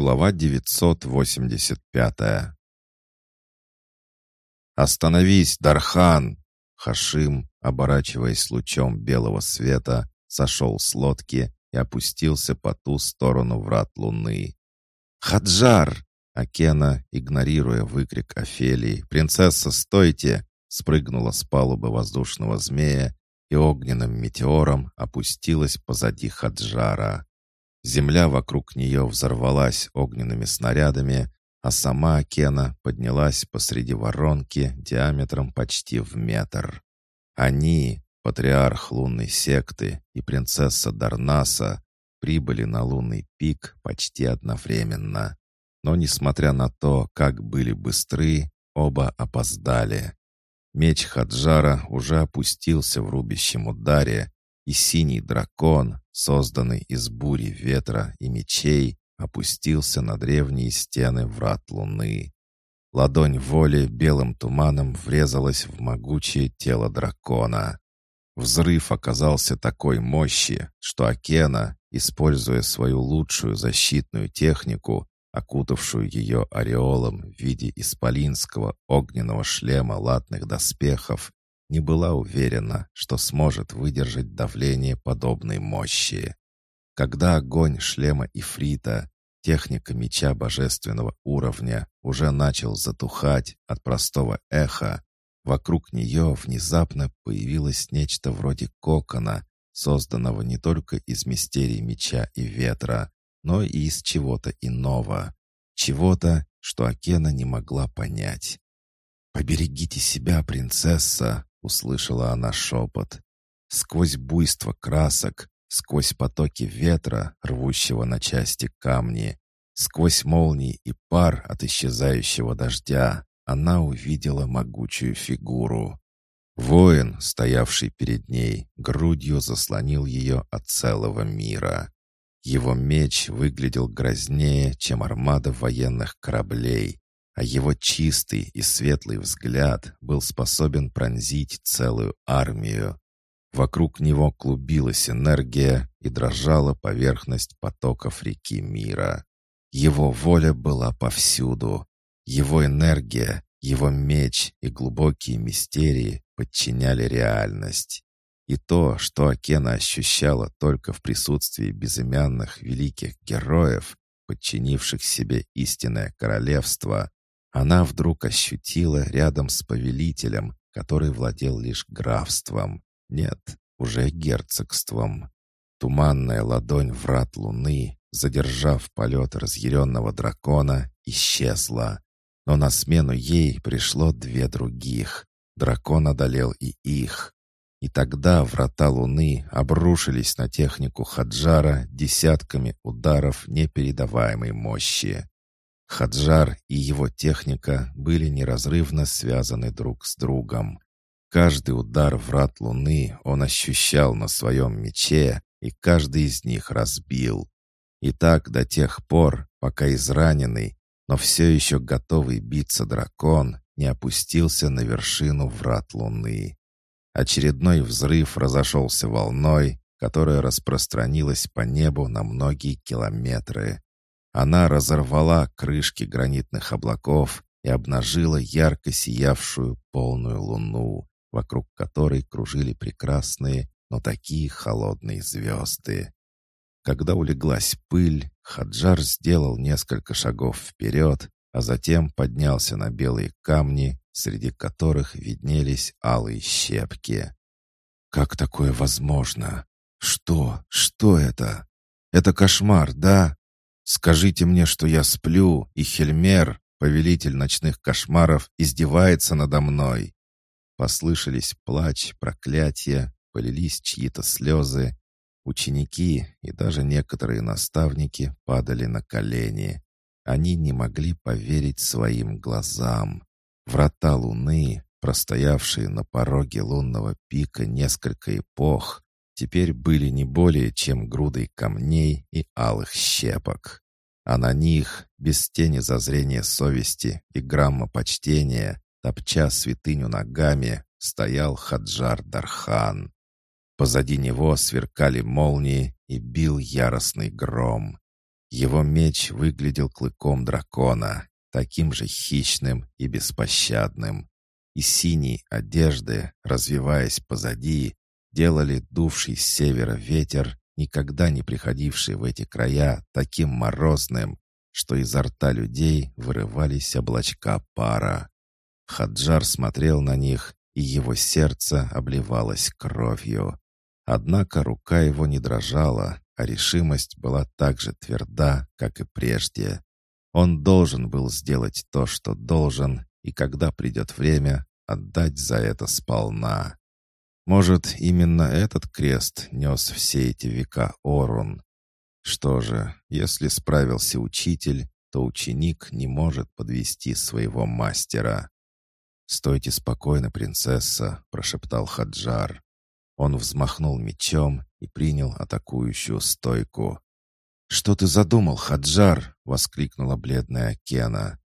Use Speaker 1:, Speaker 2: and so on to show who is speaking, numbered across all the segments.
Speaker 1: Глава 985 «Остановись, Дархан!» Хашим, оборачиваясь лучом белого света, сошел с лодки и опустился по ту сторону врат луны. «Хаджар!» Акена, игнорируя выкрик Офелии, «Принцесса, стойте!» спрыгнула с палубы воздушного змея и огненным метеором опустилась позади Хаджара. Земля вокруг нее взорвалась огненными снарядами, а сама Акена поднялась посреди воронки диаметром почти в метр. Они, патриарх лунной секты и принцесса Дарнаса, прибыли на лунный пик почти одновременно. Но, несмотря на то, как были быстры, оба опоздали. Меч Хаджара уже опустился в рубящем ударе, и синий дракон, созданный из бури ветра и мечей, опустился на древние стены врат луны. Ладонь воли белым туманом врезалась в могучее тело дракона. Взрыв оказался такой мощи, что Акена, используя свою лучшую защитную технику, окутавшую ее ореолом в виде исполинского огненного шлема латных доспехов, не была уверена, что сможет выдержать давление подобной мощи. Когда огонь шлема Ифрита, техника меча божественного уровня, уже начал затухать от простого эха, вокруг нее внезапно появилось нечто вроде кокона, созданного не только из мистерий меча и ветра, но и из чего-то иного. Чего-то, что Акена не могла понять. «Поберегите себя, принцесса!» — услышала она шепот. Сквозь буйство красок, сквозь потоки ветра, рвущего на части камни, сквозь молнии и пар от исчезающего дождя, она увидела могучую фигуру. Воин, стоявший перед ней, грудью заслонил ее от целого мира. Его меч выглядел грознее, чем армада военных кораблей, а его чистый и светлый взгляд был способен пронзить целую армию. Вокруг него клубилась энергия и дрожала поверхность потоков реки мира. Его воля была повсюду. Его энергия, его меч и глубокие мистерии подчиняли реальность. И то, что Акена ощущала только в присутствии безымянных великих героев, подчинивших себе истинное королевство, она вдруг ощутила рядом с повелителем, который владел лишь графством. Нет, уже герцогством. Туманная ладонь врат луны, задержав полет разъяренного дракона, исчезла. Но на смену ей пришло две других. Дракон одолел и их. И тогда врата луны обрушились на технику Хаджара десятками ударов непередаваемой мощи. Хаджар и его техника были неразрывно связаны друг с другом. Каждый удар врат луны он ощущал на своем мече, и каждый из них разбил. И так до тех пор, пока израненный, но все еще готовый биться дракон не опустился на вершину врат луны. Очередной взрыв разошелся волной, которая распространилась по небу на многие километры. Она разорвала крышки гранитных облаков и обнажила ярко сиявшую полную луну, вокруг которой кружили прекрасные, но такие холодные звезды. Когда улеглась пыль, Хаджар сделал несколько шагов вперед, а затем поднялся на белые камни, среди которых виднелись алые щепки. «Как такое возможно? Что? Что это? Это кошмар, да? Скажите мне, что я сплю, и Хельмер, повелитель ночных кошмаров, издевается надо мной. Послышались плач, проклятия, полились чьи-то слезы. Ученики и даже некоторые наставники падали на колени. Они не могли поверить своим глазам. Врата луны, простоявшие на пороге лунного пика несколько эпох, теперь были не более чем грудой камней и алых щепок. А на них, без тени зазрения совести и грамма почтения, топча святыню ногами, стоял Хаджар Дархан. Позади него сверкали молнии и бил яростный гром. Его меч выглядел клыком дракона, таким же хищным и беспощадным. И синие одежды, развиваясь позади, делали дувший с севера ветер, никогда не приходивший в эти края, таким морозным, что изо рта людей вырывались облачка пара. Хаджар смотрел на них, и его сердце обливалось кровью. Однако рука его не дрожала, а решимость была так же тверда, как и прежде. Он должен был сделать то, что должен, и когда придет время, отдать за это сполна. Может, именно этот крест нес все эти века Орун. Что же, если справился учитель, то ученик не может подвести своего мастера. «Стойте спокойно, принцесса», — прошептал Хаджар. Он взмахнул мечом и принял атакующую стойку. «Что ты задумал, Хаджар?» — воскликнула бледная Кена.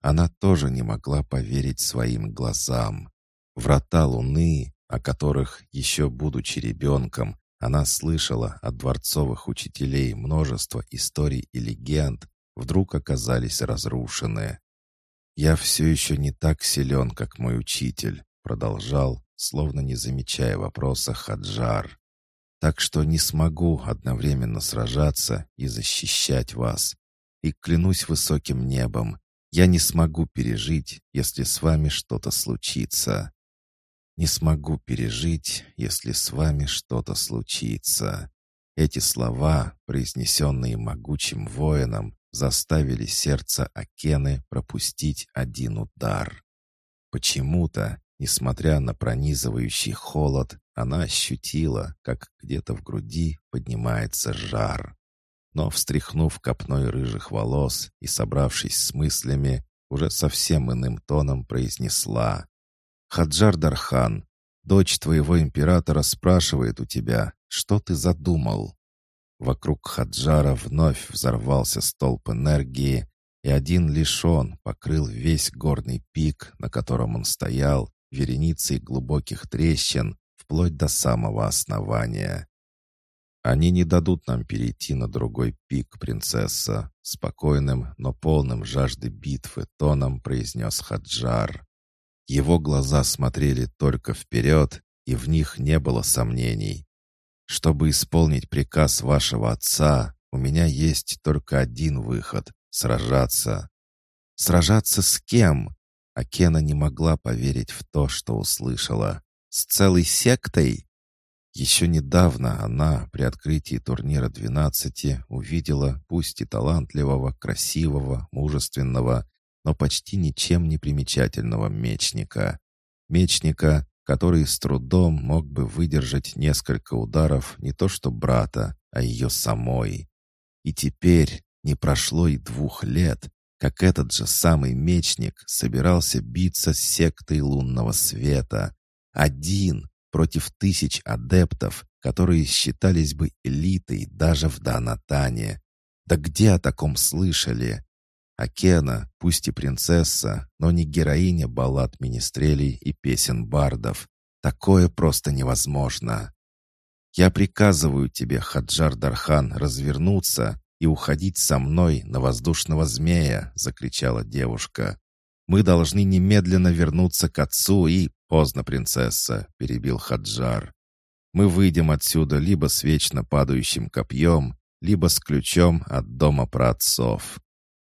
Speaker 1: Она тоже не могла поверить своим глазам. Врата Луны, о которых, еще будучи ребенком, она слышала от дворцовых учителей множество историй и легенд, вдруг оказались разрушены. «Я все еще не так силен, как мой учитель», — продолжал, словно не замечая вопроса Хаджар. «Так что не смогу одновременно сражаться и защищать вас. И клянусь высоким небом, я не смогу пережить, если с вами что-то случится. Не смогу пережить, если с вами что-то случится». Эти слова, произнесенные могучим воином, заставили сердце Акены пропустить один удар. Почему-то, несмотря на пронизывающий холод, она ощутила, как где-то в груди поднимается жар. Но, встряхнув копной рыжих волос и собравшись с мыслями, уже совсем иным тоном произнесла. «Хаджар Дархан, дочь твоего императора спрашивает у тебя, что ты задумал?» Вокруг Хаджара вновь взорвался столб энергии, и один лишь он покрыл весь горный пик, на котором он стоял, вереницей глубоких трещин, вплоть до самого основания. «Они не дадут нам перейти на другой пик, принцесса», спокойным, но полным жажды битвы тоном произнес Хаджар. Его глаза смотрели только вперед, и в них не было сомнений. Чтобы исполнить приказ вашего отца, у меня есть только один выход — сражаться. Сражаться с кем? Акена не могла поверить в то, что услышала. С целой сектой? Еще недавно она при открытии турнира 12 увидела пусть и талантливого, красивого, мужественного, но почти ничем не примечательного мечника. Мечника, который с трудом мог бы выдержать несколько ударов не то что брата, а ее самой. И теперь не прошло и двух лет, как этот же самый мечник собирался биться с сектой лунного света. Один против тысяч адептов, которые считались бы элитой даже в Данатане. Да где о таком слышали? Акена, пусть и принцесса, но не героиня баллад министрелей и песен бардов. Такое просто невозможно. Я приказываю тебе, Хаджар Дархан, развернуться и уходить со мной на воздушного змея!» — закричала девушка. «Мы должны немедленно вернуться к отцу и...» «Поздно, принцесса!» — перебил Хаджар. «Мы выйдем отсюда либо с вечно падающим копьем, либо с ключом от дома праотцов.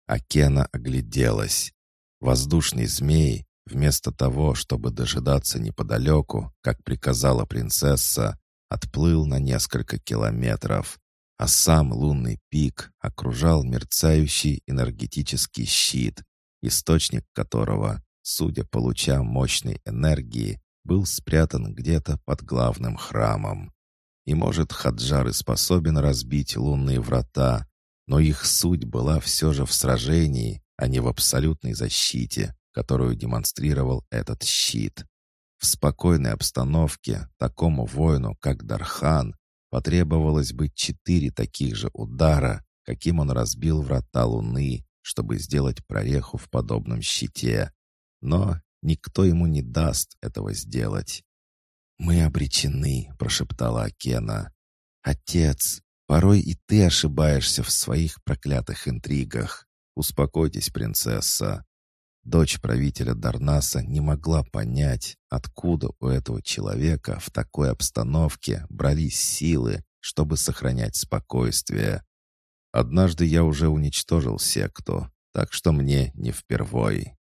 Speaker 1: Акена огляделась. Воздушный змей, вместо того, чтобы дожидаться неподалеку, как приказала принцесса, отплыл на несколько километров, а сам лунный пик окружал мерцающий энергетический щит, источник которого, судя по лучам мощной энергии, был спрятан где-то под главным храмом. И может, Хаджар и способен разбить лунные врата, но их суть была все же в сражении, а не в абсолютной защите, которую демонстрировал этот щит. В спокойной обстановке такому воину, как Дархан, потребовалось бы четыре таких же удара, каким он разбил врата Луны, чтобы сделать прореху в подобном щите. Но никто ему не даст этого сделать. «Мы обречены», — прошептала Акена. «Отец, Порой и ты ошибаешься в своих проклятых интригах. Успокойтесь, принцесса. Дочь правителя Дарнаса не могла понять, откуда у этого человека в такой обстановке брались силы, чтобы сохранять спокойствие. Однажды я уже уничтожил секту, так что мне не впервой.